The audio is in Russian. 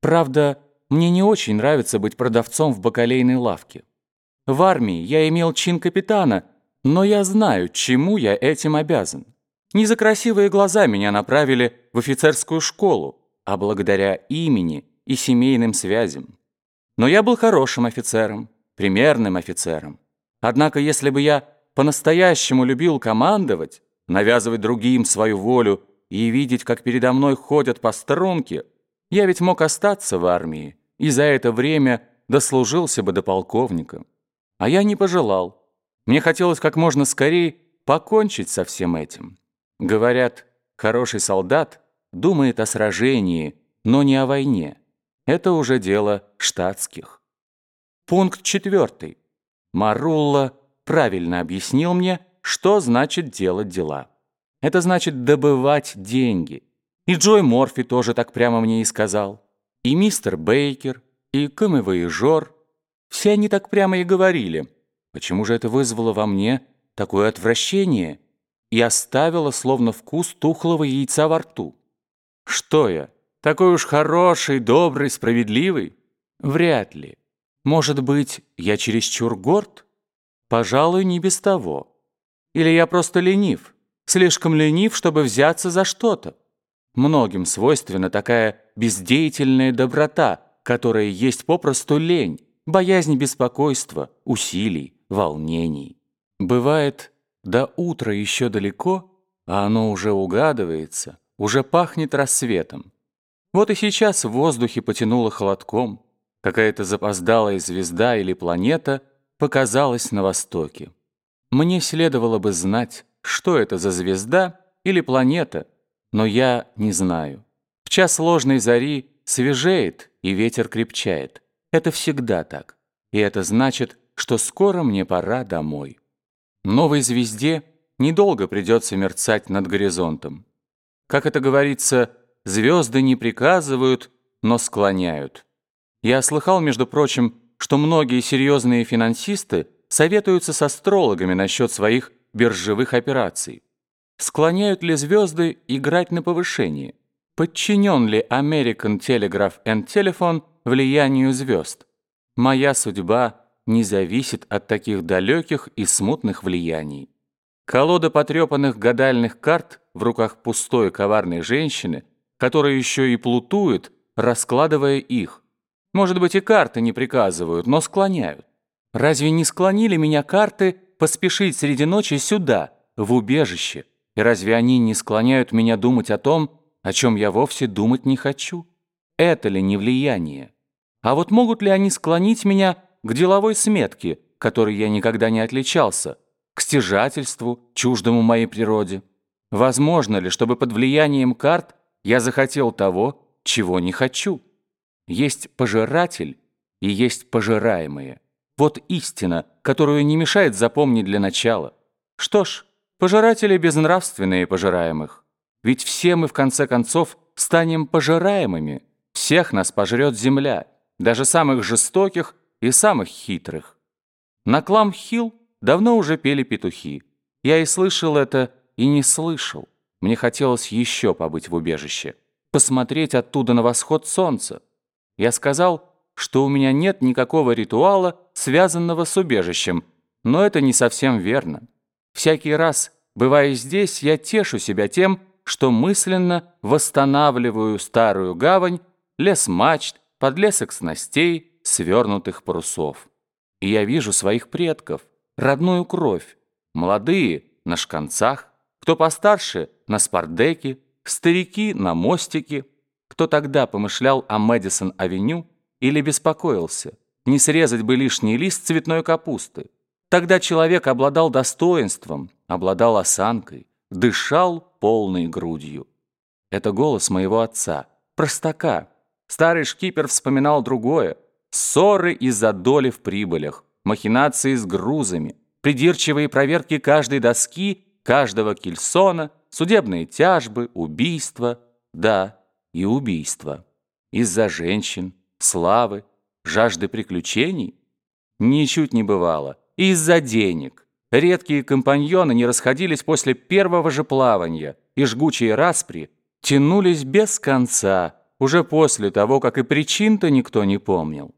Правда, мне не очень нравится быть продавцом в бакалейной лавке. В армии я имел чин капитана, но я знаю, чему я этим обязан. Не за красивые глаза меня направили в офицерскую школу, а благодаря имени и семейным связям. Но я был хорошим офицером, примерным офицером. Однако, если бы я по-настоящему любил командовать, навязывать другим свою волю и видеть, как передо мной ходят по струнке, я ведь мог остаться в армии и за это время дослужился бы до полковника. А я не пожелал. Мне хотелось как можно скорее покончить со всем этим. Говорят, хороший солдат думает о сражении, но не о войне. Это уже дело штатских. Пункт четвертый. Марулла правильно объяснил мне, что значит делать дела. Это значит добывать деньги. И Джой Морфи тоже так прямо мне и сказал. И мистер Бейкер, и камевоежор. Все они так прямо и говорили. Почему же это вызвало во мне такое отвращение и оставило словно вкус тухлого яйца во рту? Что я, такой уж хороший, добрый, справедливый? Вряд ли. Может быть, я чересчур горд? Пожалуй, не без того. Или я просто ленив, слишком ленив, чтобы взяться за что-то. Многим свойственна такая бездеятельная доброта, которая есть попросту лень, боязнь беспокойства, усилий, волнений. Бывает, до утра еще далеко, а оно уже угадывается, уже пахнет рассветом. Вот и сейчас в воздухе потянуло холодком, какая-то запоздалая звезда или планета показалась на востоке. Мне следовало бы знать, что это за звезда или планета, но я не знаю. В час ложной зари свежеет и ветер крепчает. Это всегда так. И это значит, что скоро мне пора домой. Новой звезде недолго придется мерцать над горизонтом. Как это говорится, звезды не приказывают, но склоняют. Я слыхал, между прочим, что многие серьезные финансисты советуются с астрологами насчет своих биржевых операций. Склоняют ли звезды играть на повышение? Подчинен ли American Telegraph and Telephone влиянию звезд? Моя судьба не зависит от таких далеких и смутных влияний. Колода потрепанных гадальных карт в руках пустой коварной женщины, которая еще и плутует, раскладывая их. Может быть, и карты не приказывают, но склоняют. Разве не склонили меня карты поспешить среди ночи сюда, в убежище? И разве они не склоняют меня думать о том, о чем я вовсе думать не хочу? Это ли не влияние? А вот могут ли они склонить меня к деловой сметке, которой я никогда не отличался, к стяжательству, чуждому моей природе? Возможно ли, чтобы под влиянием карт я захотел того, чего не хочу? Есть пожиратель и есть пожираемые. Вот истина, которую не мешает запомнить для начала. Что ж, пожиратели безнравственные пожираемых. Ведь все мы, в конце концов, станем пожираемыми. Всех нас пожрет земля, даже самых жестоких и самых хитрых. На Клам-Хилл давно уже пели петухи. Я и слышал это, и не слышал. Мне хотелось еще побыть в убежище, посмотреть оттуда на восход солнца. Я сказал, что у меня нет никакого ритуала, связанного с убежищем, но это не совсем верно. Всякий раз, бывая здесь, я тешу себя тем, что мысленно восстанавливаю старую гавань, лес мачт, подлесок снастей, свернутых парусов. И я вижу своих предков, родную кровь, молодые на шканцах, кто постарше на спардеке, старики на мостике, кто тогда помышлял о Мэдисон-авеню или беспокоился, не срезать бы лишний лист цветной капусты. Тогда человек обладал достоинством, обладал осанкой, дышал полной грудью. Это голос моего отца, простака. Старый шкипер вспоминал другое. Ссоры из-за доли в прибылях, махинации с грузами, придирчивые проверки каждой доски, каждого кельсона, судебные тяжбы, убийства. Да, и убийства. Из-за женщин, славы, жажды приключений? Ничуть не бывало. Из-за денег. Редкие компаньоны не расходились после первого же плавания, и жгучие распри тянулись без конца, уже после того, как и причин-то никто не помнил.